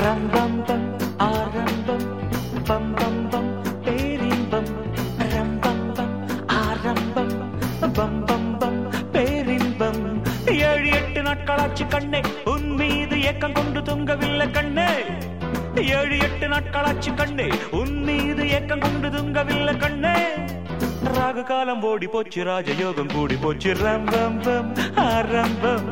ரம்பம்பம் ஆரம்பம் பம்பம்பம் பேரின்பம் ரம்பம்பம் ஆரம்பம் பம்பம்பம் பேரின்பம் ஏழு எட்டு நாட்களாச்சு கண்ணே உன் மீது ஏக்கம் கொண்டு தொங்கவில்லை கண்ணே. ஏழு எட்டு நாட்களாச்சு கண்ணே உன் மீது ஏக்கம் கொண்டு தொங்கவில்லை கண்ணே. ராகு காலம் ஓடி போச்சு ராஜயோகம் கூடி போச்சு. ரம்பம் பம் ஆரம்பம்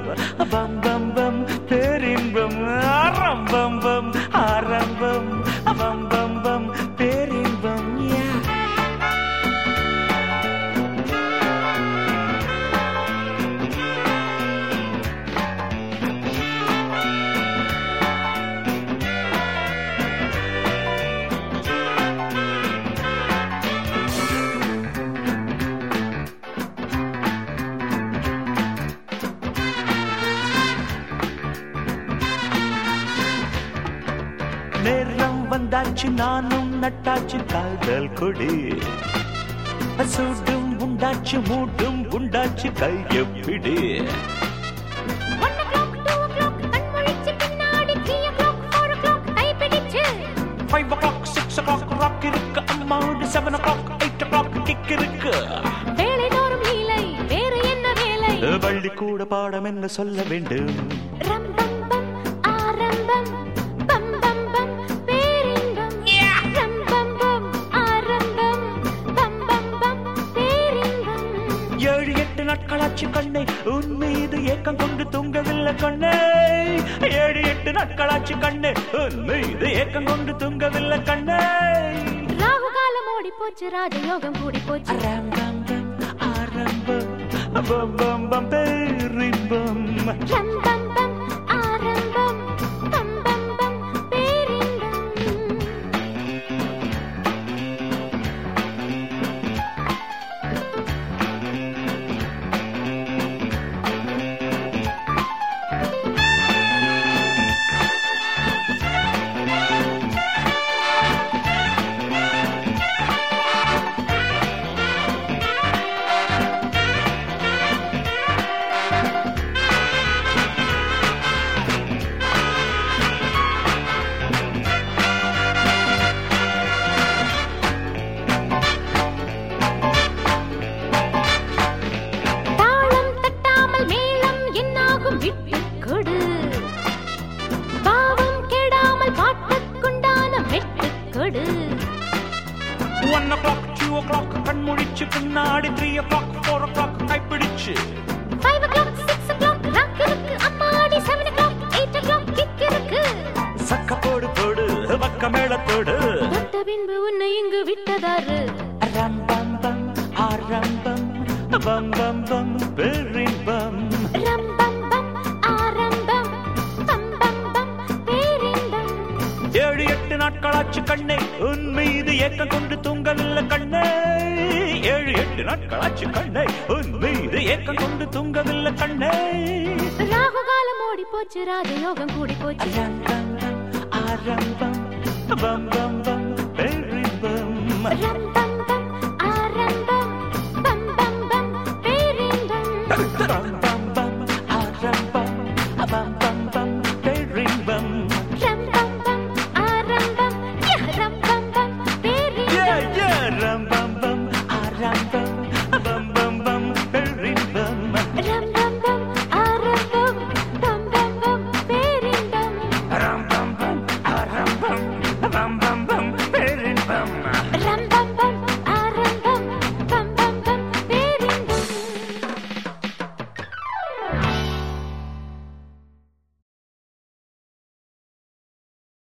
வந்தாச்சு நானும் நட்டாச்சு காதல் கொடி. சூடும் உண்டாச்சு மூடும் உண்டாச்சு கையப்பிடி five o'clock six o'clock rock இருக்கு அம்மாவோடு seven o'clock eight o'clock kick இருக்கு வேலை தோறும் வேறு என்ன வேலை? பள்ளி கூட பாடம் என்ன சொல்ல வேண்டும்? மீது ஏக்கம் கொண்டு தூங்கவில்லை கண்ணே. ஏழு எட்டு நாட்களாச்சு கண்ணே. மீது ஏக்கம் கொண்டு தூங்கவில்லை கண்ணே. ராகு காலம் ஓடி போச்சு ராஜயோகம் கூடி போச்சு ஆரம்பம் பம் பம் பம் ஆரம்பம். One o'clock two o'clock கண் முழிச்சு பின்னாடி three o'clock four o'clock கைப்பிடிச்சு five o'clock six o'clock rock இருக்கு. அம்மாடி seven o'clock eight o'clock kick இருக்கு. சக்க போடு போடு பக்க மேளத்தோடு தொட்ட பின்பு உன்னை இங்கு விட்டதாரு. ரம்பம் பம் ஆரம்பம் பம் பம் பம் பெரிம்பம் நாட்களாச்சு கண்ணே. உன் மீது ஏக்கம் கொண்டு தூங்கவில்லை கண்ணே. ஏழு எட்டு நாட்களாச்சு கண்ணே. உன் மீது ஏக்கம் கொண்டு தூங்கவில்லை கண்ணே. ராகு காலம் ஓடி போச்சு ராஜயோகம் கூடி போச்சு ரம்பம் பம் ஆரம்பம் பம் பம் பம் பெரிம்பம் ரம் பம் பம் ஆரம்பம். பம் பம் பம் பேரின்பம் ரம் பம் பம் ஆரம்பம் பம் பம்